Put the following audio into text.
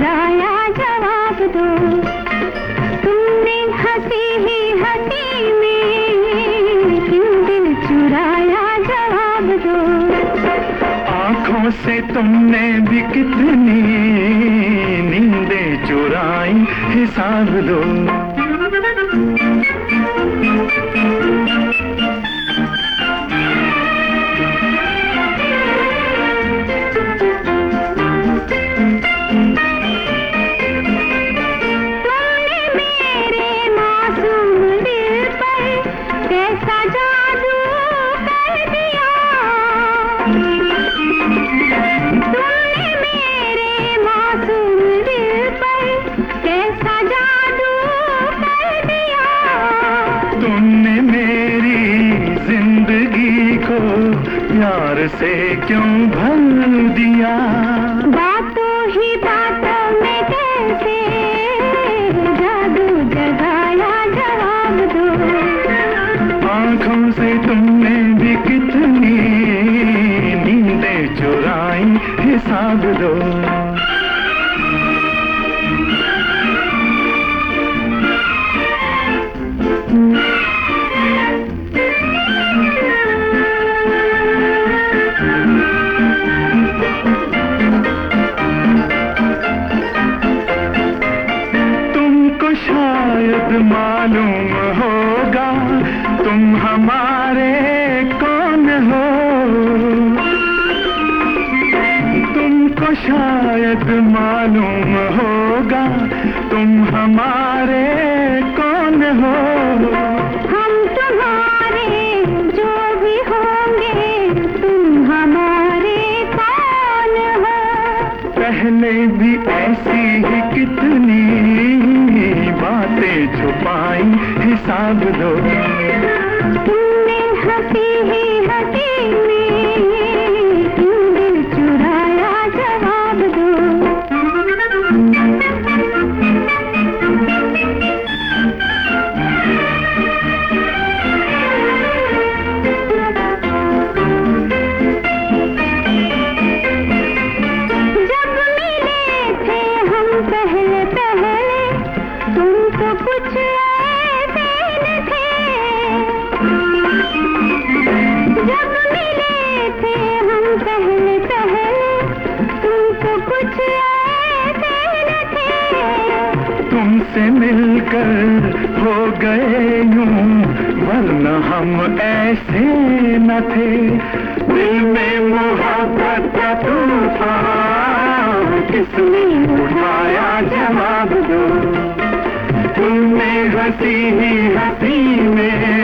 मुस्कुराया जवाब दो। तुमने हँसी ही हँसी में क्यों दिल चुराया जवाब दो। आँखों से तुमने भी कितनी नींदें चुराई, हिसाब दो। प्यार से क्यों भर दिया? बातों ही बातों में कैसे जादू जगाया जवाब दो? आँखों से तुमने भी कितनी नींदे चुराई हिसाब दो। शायद मालूम होगा तुम हमारे कौन हो? तुमको शायद मालूम होगा तुम हमारे कौन हो? हम तुम्हारे जो भी होंगे तुम हमारे कौन हो? पहले भी ऐसी ही कितनी बातें छुपाई हिसाब दो जब तो कुछ तुमसे मिलकर हो गए यूँ, वरना हम ऐसे न थे। दिल में मोहब्बत का तूफ़ान किसने उठाया जवाब दो? तुमने हँसी ही हँसी में